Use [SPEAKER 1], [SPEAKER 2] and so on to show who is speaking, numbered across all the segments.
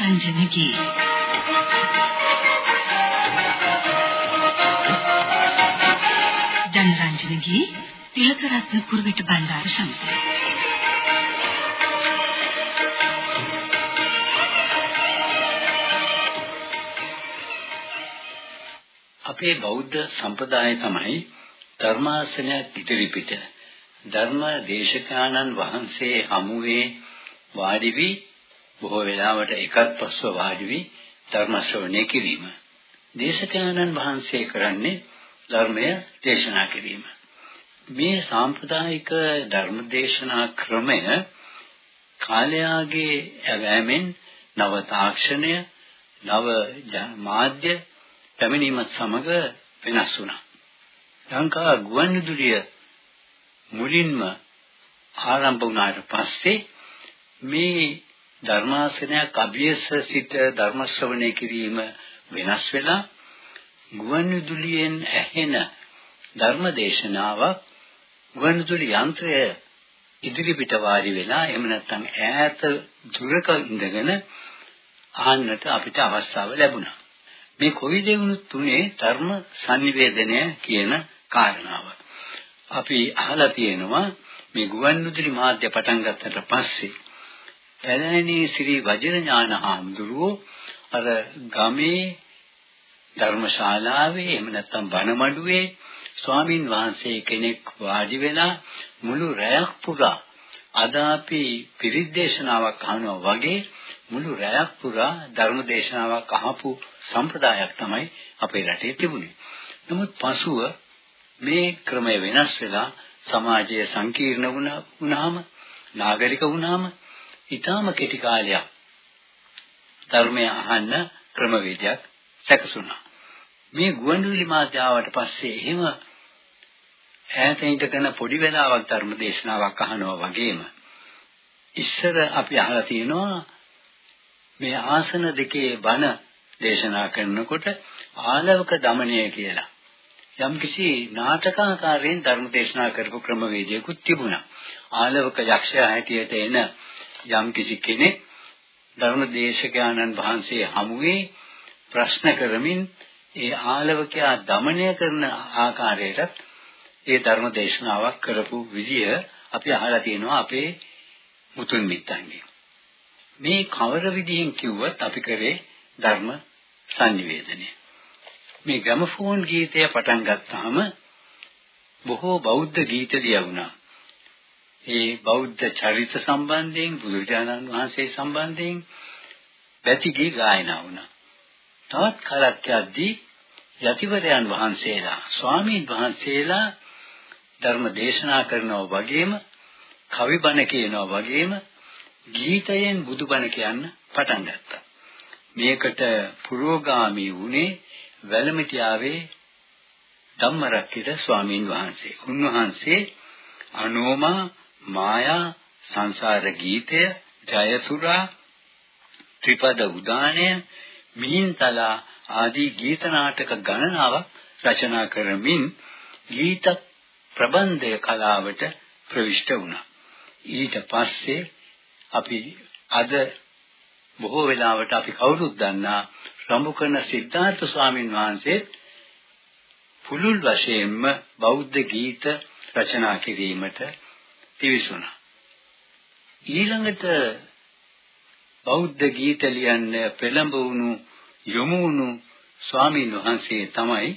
[SPEAKER 1] ජනරන්ජනගේ ජනරන්ජනගේ තිලකරත්න කුරුවිට බණ්ඩාර සමඟ
[SPEAKER 2] අපේ බෞද්ධ සම්ප්‍රදාය තමයි ධර්මාසනයක් ඉදිරිපිට. ධර්ම දේශකානන් වහන්සේ හමුවේ වාඩි වී බොහෝ වෙලාවට එකත් පස්ව වාඩි වී ධර්ම ශ්‍රවණය කිරීම. දේශකානන් වහන්සේ කරන්නේ ධර්මය දේශනා කිරීම. මේ සාම්ප්‍රදායික ධර්ම දේශනා ක්‍රමය කාලයාගේ ඇවෑමෙන් නව තාක්ෂණය නව මාධ්‍ය පැමිණීමත් සමග වෙනස් වුණා. ලංකා ගුවන්විදුලිය මුලින්ම ආරම්භ වුණාට පස්සේ මේ ධර්මාසනයක් අභියස සිට ධර්ම ශ්‍රවණය කිරීම වෙනස් වෙලා ගුවන්විදුලියෙන් ඇහෙන ධර්ම දේශනාවක් ගුවන්විදුලි යන්ත්‍රය ඉදිරිපිට වාඩි වෙලා එහෙම නැත්නම් ඈත දුරක ඉඳගෙන අහන්නට අපිට අවස්ථාව ලැබුණා. මේ කොවිඩේ වුණු තුනේ ධර්ම sannivedana කියන කාරණාව. අපි අහලා තියෙනවා මේ ගුවන්විදුලි මාධ්‍ය පටන් ගත්තට පස්සේ පැලැණි ශ්‍රී වජිරඥාන හාමුදුරුවෝ අර ගමේ ධර්මශාලාවේ එහෙම නැත්නම් බණමඩුවේ ස්වාමින් වහන්සේ කෙනෙක් වාඩි වෙලා මුළු රැයක් පුරා අද අපි පිරිත් දේශනාවක් අහනවා වගේ මුළු රැයක් පුරා ධර්ම දේශනාවක් අහපු සම්ප්‍රදායක් තමයි අපේ රටේ තිබුණේ. නමුත් පසුව මේ ක්‍රමය වෙනස් වෙලා සමාජය සංකීර්ණ වුණාම නාගරික වුණාම ඊටාම කෙටි කාලයක් ධර්මය අහන්න ක්‍රමවේදයක් සැකසුණා. මේ ගුවන්විදුලි මාධ්‍යාවට පස්සේ එහෙම ඈත ඉඳගෙන පොඩි වෙලාවක් ධර්ම දේශනාවක් අහනවා වගේම ඉස්සර අපි අහලා තියෙනවා මේ ආසන දෙකේ බණ දේශනා කරනකොට ආලවක দমনය කියලා යම්කිසි නාටකාකාරයෙන් ධර්ම දේශනා කරපු ක්‍රමවේදයකුත් තිබුණා. ආලවක යක්ෂයා හැටියට එන යම් කිසි කෙනෙක් ධර්ම දේශකයන්න් වහන්සේ හමුවේ ප්‍රශ්න කරමින් ඒ ආලවකයා দমনය කරන ආකාරයටත් ඒ ධර්ම දේශනාවක් කරපු විදිය අපි අහලා තියෙනවා අපේ මුතුන් මිත්තන්ගේ. මේ කවර විදිහෙන් කිව්වත් අපි කරේ ධර්ම සංනිවේදනය. මේ ග්‍රැමෆෝන් ගීතය පටන් ගත්තාම බොහෝ බෞද්ධ ගීත ලියුණා. ඒ බෞද්ධ චරිත සම්බන්ධයෙන් බුදුරජාණන් වහන්සේ සම්බන්ධයෙන් පැතිගී ගායනා වුණා. තවත් කාලයක් යද්දී යතිවරයන් වහන්සේලා ස්වාමීන් වහන්සේලා ධර්ම දේශනා කරනවා වගේම කවි බණ කියනවා වගේම ගීතයෙන් බුදුබණ කියන්න පටන් ගත්තා. මේකට පුරෝගාමී වුණේ වැලමිටියාවේ ධම්මරක්කිත ස්වාමීන් වහන්සේ. උන්වහන්සේ අනෝමා මායා සංසාර ගීතය ජයසුරා ත්‍රිපද උදානය මිහින්තලා ආදී ගීත නාටක ගණනාවක් රචනා කරමින් ගීත ප්‍රබන්ධය කලාවට ප්‍රවිෂ්ඨ වුණා. ඊට පස්සේ අපි අද බොහෝ වෙලාවට අපි කවුරුත් දන්නා රඹුකන සිද්ධාර්ථ ස්වාමීන් වහන්සේ පුළුල් වශයෙන්ම බෞද්ධ ගීත රචනා කිරීමට පිවිසුණා. ඊළඟට බෞද්ධ ගීත ලියන්න පෙළඹ වුණු යොමු වුණු ස්වාමීන් වහන්සේ තමයි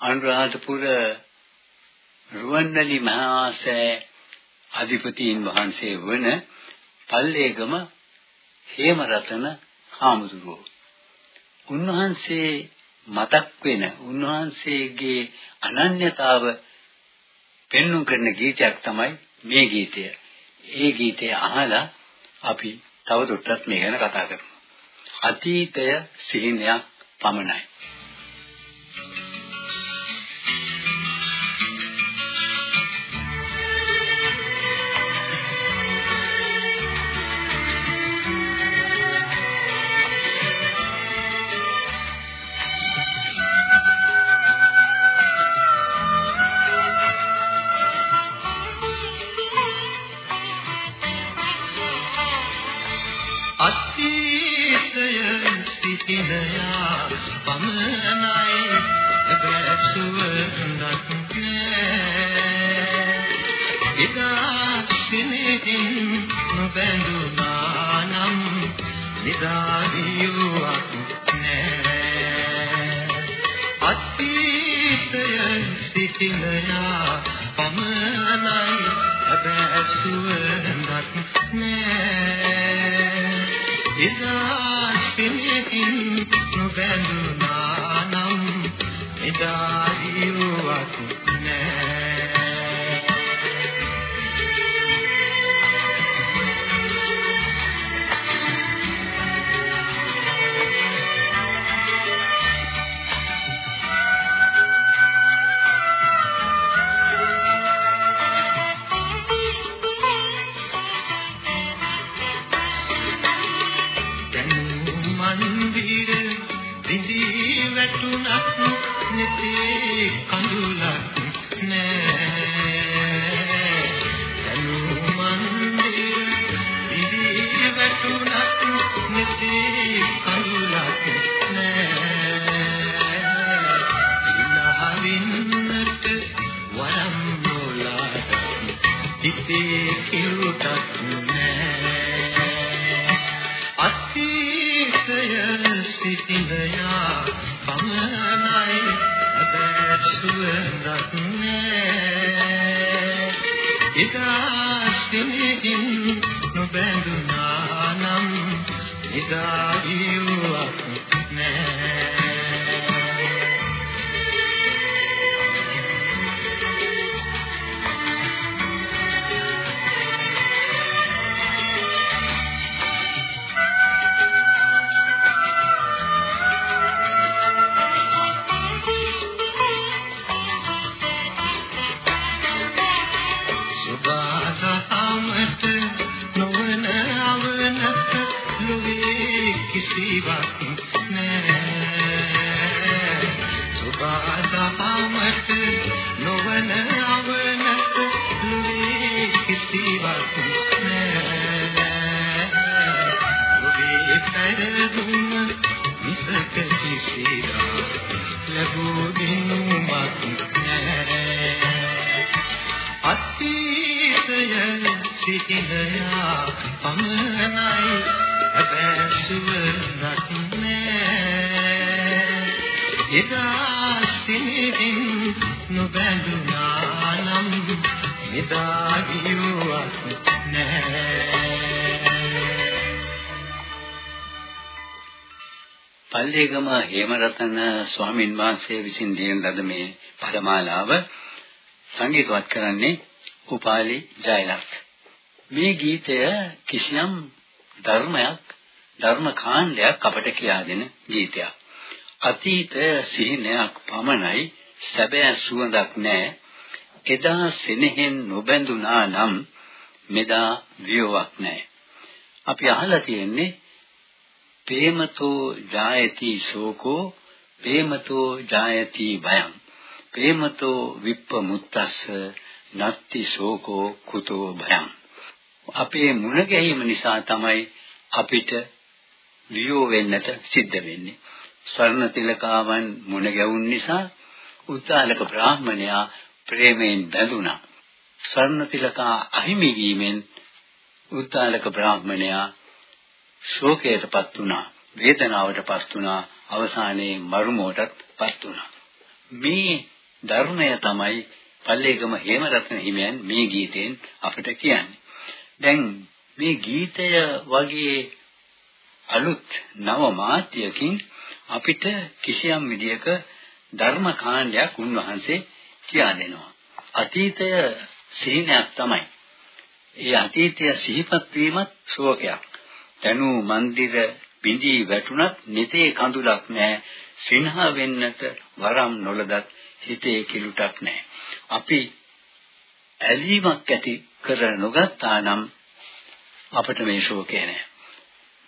[SPEAKER 2] අනුරාධපුර රුවන්වැලි මහාසෑ අධිපතීන් වහන්සේ වන පල්ලේගම හේමරතන හාමුදුරුවෝ. උන්වහන්සේ මතක් වෙන උන්වහන්සේගේ අනන්‍යතාව පෙන්වු කරන ගීතයක් තමයි මේ ගීතය. ඒ ගීතය අහලා අපි තවදුරටත් මේ ගැන කතා කරමු. අතීතය සිහිනයක් පමණයි.
[SPEAKER 3] එදා සිනෙහින් නොබැඳුනා නම් නිදාරියුවක් නෑ. අතීතය සිටිනයා පමනයි බැසුවඳක් නෑ. එදා සිනෙහින් නොබැඳුනා නම් නිදාරියුවක් එදා සිනෙහින් නොබැඳුනා නම් එදා කිසිවක් නෑ සුභාදහමට නොවන අවනත ලොවේ කිසිවක් නෑ ඔබේ පෙරදුම විසක කිසිදා ලැබූ දිනුමක් නෑ අතීතය සිටිනයා එදා සිනෙහින් නොබැඳුනා නම් එදා ගියුවක් නෑ
[SPEAKER 2] පල්ලේගම හේමරතන ස්වාමින් වහන්සේ විසින් දින ලද මේ පදමාලාව සංගීතවත් කරන්නේ උපාලි ජයලත්. මේ ගීතය කිසියම් ධර්මයක් ධර්ම කාණ්ඩයක් අපට කියා දෙන ගීතයක්. අතීත සිහිනයක් පමණයි සැබෑ සුවඳක් නෑ. එදා සෙනෙහෙන් නොබැඳුනා නම් මෙදා වියෝවක් නෑ. අපි අහලා තියෙන්නේ ප්‍රේමතෝ ජායති ශෝකෝ ප්‍රේමතෝ ජායති භයං ප්‍රේමතෝ විප්පමුත්තස්ස නත්ති ශෝකෝ කුතෝ භයං අපේ මුණ ගැහිම නිසා තමයි අපිට වියෝ වෙන්නට සිද්ධ වෙන්නේ ස්වර්ණ තිලකාවන් මුණ ගැවුන් නිසා උත්තාලක බ්‍රාහ්මණයා ප්‍රේමයෙන් බැඳුණා. ස්වර්ණ තිලකා අහිමි වීමෙන් උත්තාලක බ්‍රාහ්මණයා ශෝකයටපත් වුණා. වේදනාවටපත් වුණා. අවසානයේ මරුමෝටපත් වුණා. මේ ධර්මය තමයි පල්ලේගම හේමරත්න හිමියන් මේ ගීතෙන් අපිට කියන්නේ. දැන් මේ ගීතය වගේ අලුත් නව මාත්‍යකින් අපිට කිසියම් විදියක ධර්ම කාණ්ඩයක් උන්වහන්සේ කියා දෙනවා. අතීතය සිහිනයක් තමයි. ඒ අතීතය සිහිපත් වීමත් ශෝකයක්. තනු මන්දිර බිඳී වැටුණත් නිතේ කඳුලක් නැහැ. සිනහ වෙන්නට වරම් නොලදත් හිතේ කිලුටක් නැහැ. අපි ඇලීමක් ඇති කර නොගත්තා නම් අපට මේ ශෝකය නැහැ.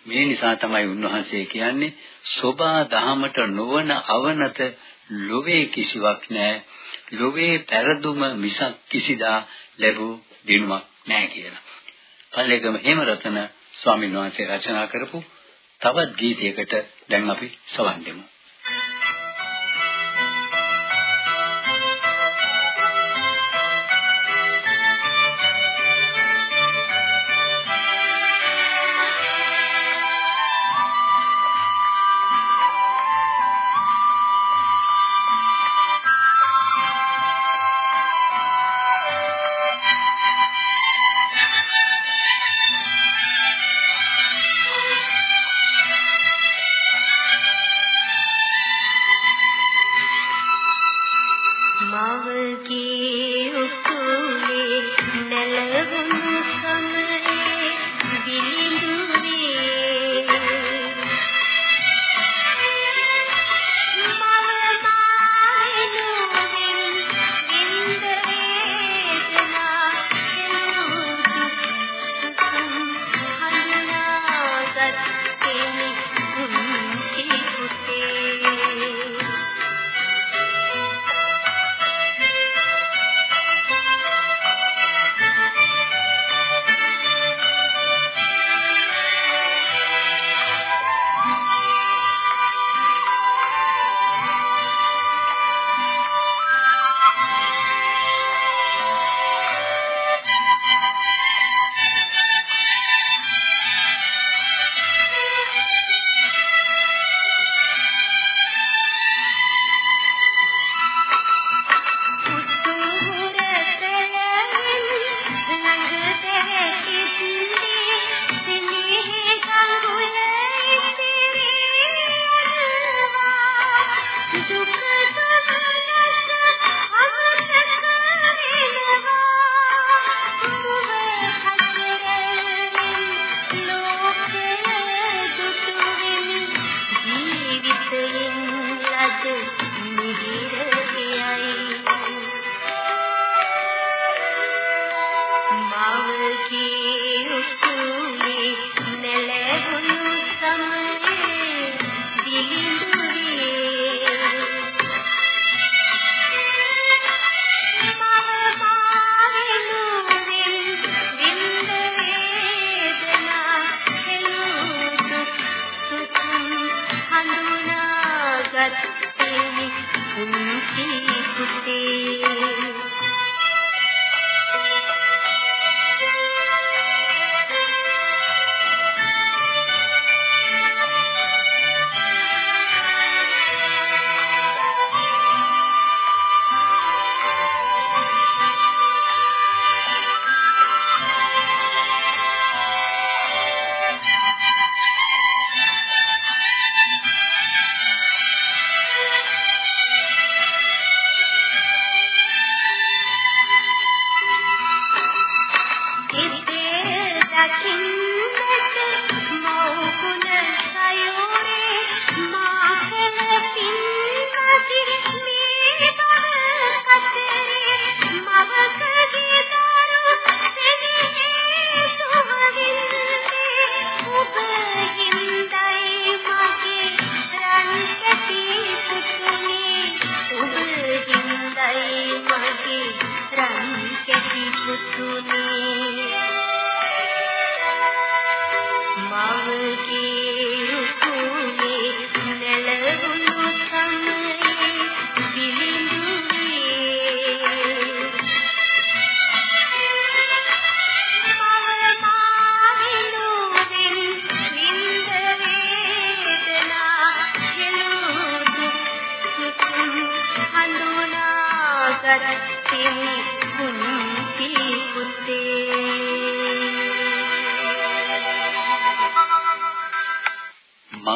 [SPEAKER 2] මේ නිසා තමයි උන්වහන්සේ කියන්නේ සෝබා දහමට නොවන අවනත ලොවේ කිසිවක් නැහැ ලොවේ පෙරදුම මිසක් කිසිදා ලැබූ දිනුවක් නැහැ කියලා. පල්ලේගම හේමරතන ස්වාමීන් වහන්සේ රචනා කරපු තවත් ගීතයකට
[SPEAKER 1] දැන් අපි සවන් දෙමු.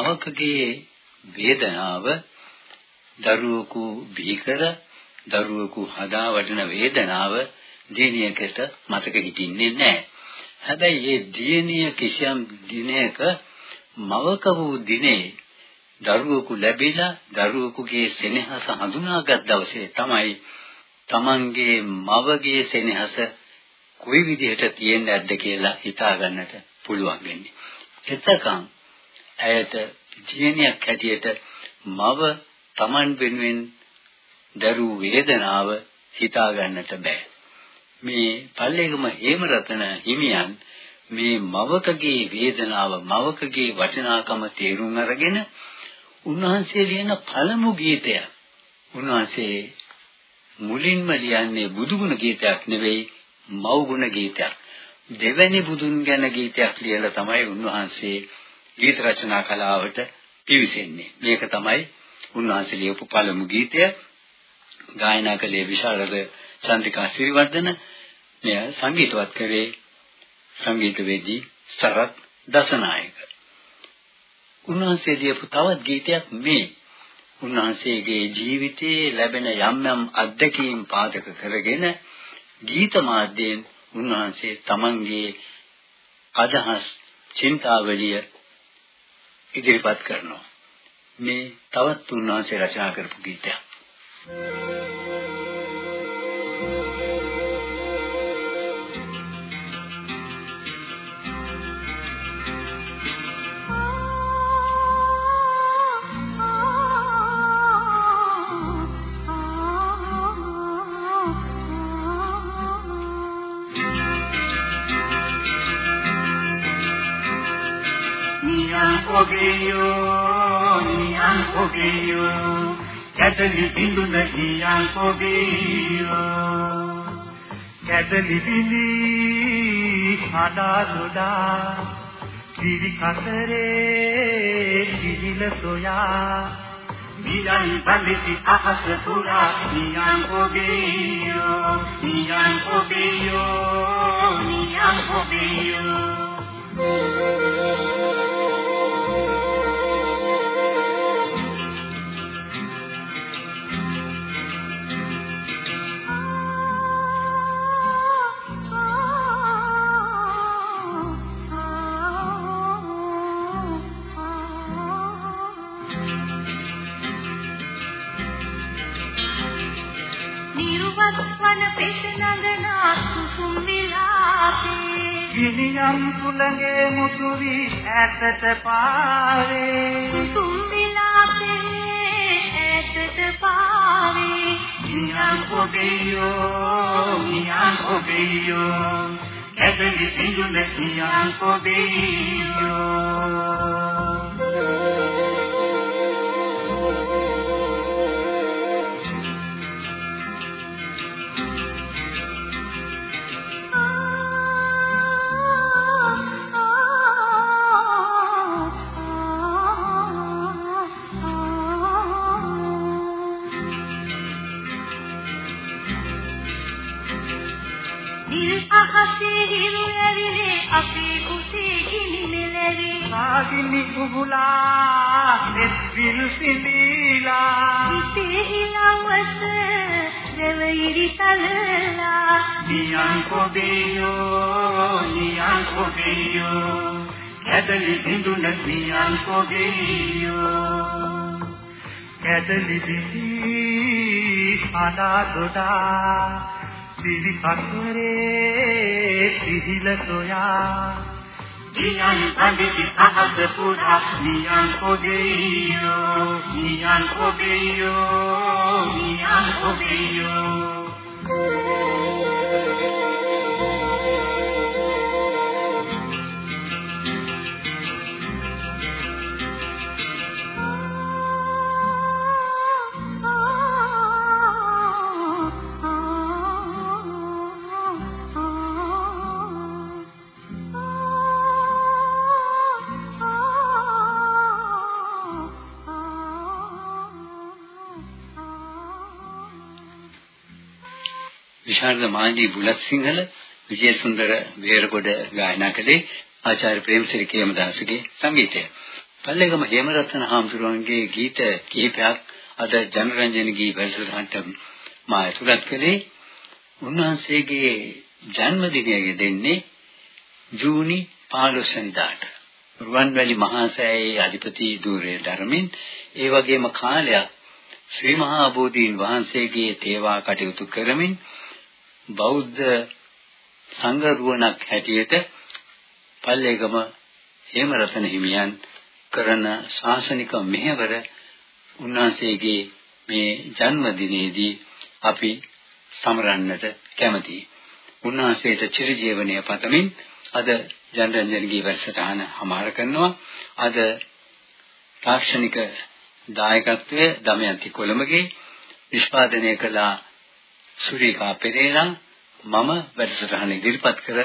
[SPEAKER 1] මවකගේ වේදනාව දරුවෙකු බිහිකර දරුවෙකු හදා වඩන වේදනාව දිනියකට මතක හිටින්නේ නැහැ. හැබැයි මේ දිනිය කිසියම් දිනයක මවක වූ දිනේ දරුවෙකු ලැබිලා දරුවෙකුගේ සෙනෙහස හඳුනාගත් දවසේ තමයි තමන්ගේ මවගේ සෙනෙහස කොයි විදිහට තියෙන්නේ නැද්ද කියලා හිතා ගන්නට පුළුවන් වෙන්නේ. එතකන් ඇයට ජීනියක් හැටියට මව Taman වෙනුවෙන් දරූ වේදනාව හිතා ගන්නට බෑ. මේ පල්ලේගම හේමරතන හිමියන් මේ මවකගේ වේදනාව මවකගේ වචනාකම තේරුම් අරගෙන
[SPEAKER 2] උන්වහන්සේ ලියන පළමු ගීතය. උන්වහන්සේ මුලින්ම ලියන්නේ බුදුගුණ ගීතයක් නෙවෙයි මව්ගුණ ගීතයක්. දෙවැනි බුදුන් ගැන ගීතයක් ලියලා තමයි උන්වහන්සේ ගීත රචනා කලාවට පිවිසෙන්නේ. මේක තමයි උන්වහන්සේ ලියපු පළමු ගීතය. ගායනා කළේ විශාරද චන්ද්‍රිකා සිරිවර්ධන. මෙය සංගීතවත් කරේ සංගීතවේදී සරත් දසනායක. උන්වහන්සේ ලියපු තවත් ගීතයක් මේ. උන්වහන්සේගේ ජීවිතයේ ලැබෙන යම් යම් අත්දැකීම් පාදක කරගෙන ගීත මාධ්‍යයෙන් උන්වහන්සේ තමන්ගේ අදහස් චින්තාවලිය ඉදිරිපත් කරනවා. මේ තවත් උන්වහන්සේ රචනා කරපු ගීතයක්.
[SPEAKER 4] ඔබියෝ නියන් ඔබියෝ කැදලි බිඳුන නියන් ඔබියෝ කැදලි බිඳි හඩා ලොඩා දිවි කතරේ කිහිල සොයා. නියන් බලිති අහස පුරා නියන් ඔබියෝ නියන් ඔබියෝ නියන් ඔබියෝ ගිනියම් සුළඟේ මුතුවි ඈතට පාවේ.
[SPEAKER 1] සුසුම් විලාපේ ඈතට පාවේ.
[SPEAKER 4] නියම් ඔබෙයෝ නියම් ඔබෙයෝ කැදලි සිඳුන නියම් ඔබෙයෝ
[SPEAKER 1] අහසේ හිරු ඇවිලේ අපේ කුසේ ගිනි මෙලවි
[SPEAKER 4] සාගිනි කුහුලා නෙත්විල් සිඳීලා.
[SPEAKER 1] ඉතේ හිලවස දෙවිරි තලලා.
[SPEAKER 4] නියන් කොබියෝ නියන් කොබියෝ. කැදලි බිඳුන නියන් කොබියෝ. කැදලි බිඳි අඩා දොඩා දිවි කතරේ සිහිල සොයා නියන් අඳිති අහස පුරා නියන් ඔබේයෝ නියන් ඔබේයෝ නියන් ඔබේයෝ
[SPEAKER 2] විශාරද මාංජී බුලත් සිංහල විජේසුන්දර වේරගොඩ ගායනා කළේ ආචාර්ය ප්‍රේමසිරි කේමදාසගේ සංගීතය. පල්ලේගම හේමරත්න හාමුදුරුවන්ගේ ගීත කිහිපයක් අද ජනරන්ජන ගී වැඩසටහනට මා ඇතුළත් කළේ උන්වහන්සේගේ ජන්මදිනය දෙන්නේ ජූනි 15 වෙනිදාට. රුවන්වැලි මහා සෑයේ අධිපති ධූරයේ ධර්මින් ඒ වගේම කාලයක් ශ්‍රී මහා බෝධීන් වහන්සේගේ තේවා කටයුතු කරමින් බෞද්ධ සංඝ රුවණක් හැටියට පල්ලේගම හේමරතන හිමියන් කරන ශාසනික මෙහෙවර උන්වහන්සේගේ මේ ජන්මදිනයේදී අපි සමරන්නට කැමතියි. උන්වහන්සේට චිරජීවනය පතමින් අද ජනරන්ජනගේ වැඩසටහන හමාර කරනවා. අද තාක්ෂණික දායකත්වය දමයන්ති කොළඹගේ නිෂ්පාදනය කළ සුරීකා පෙරේරා මම වැඩසටහන ඉදිරිපත් කර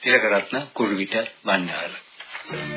[SPEAKER 2] තිලකරත්න කුරුවිට බණ්ඩාර Thank you.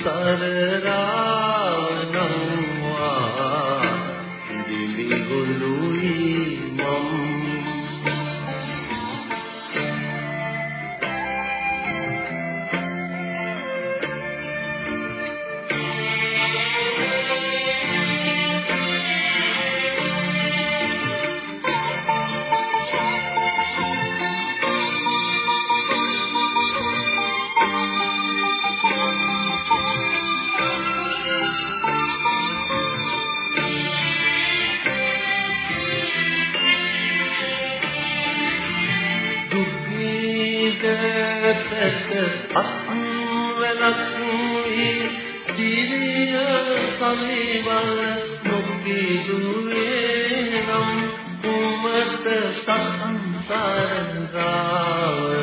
[SPEAKER 3] සරරාවනවා දිගුලුයි මම අත්වනක් දිවිය සමීවල් නොබී දුරේ නම් කුමත සංසාර ගාව?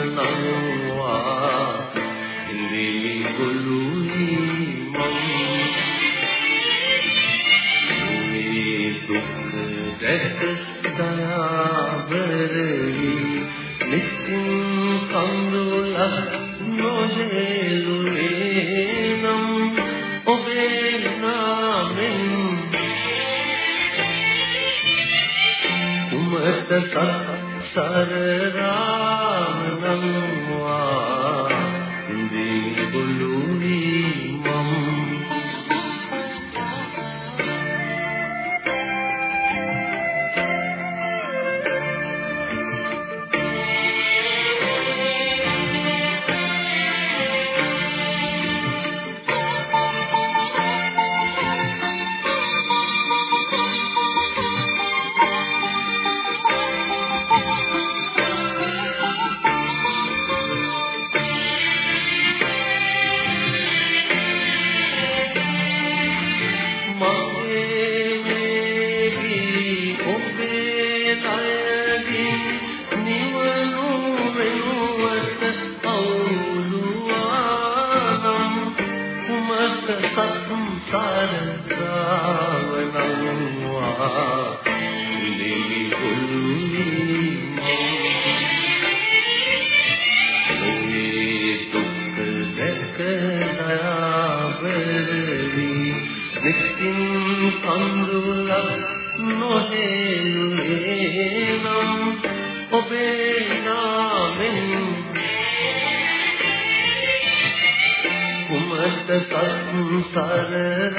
[SPEAKER 3] සරණාවනම්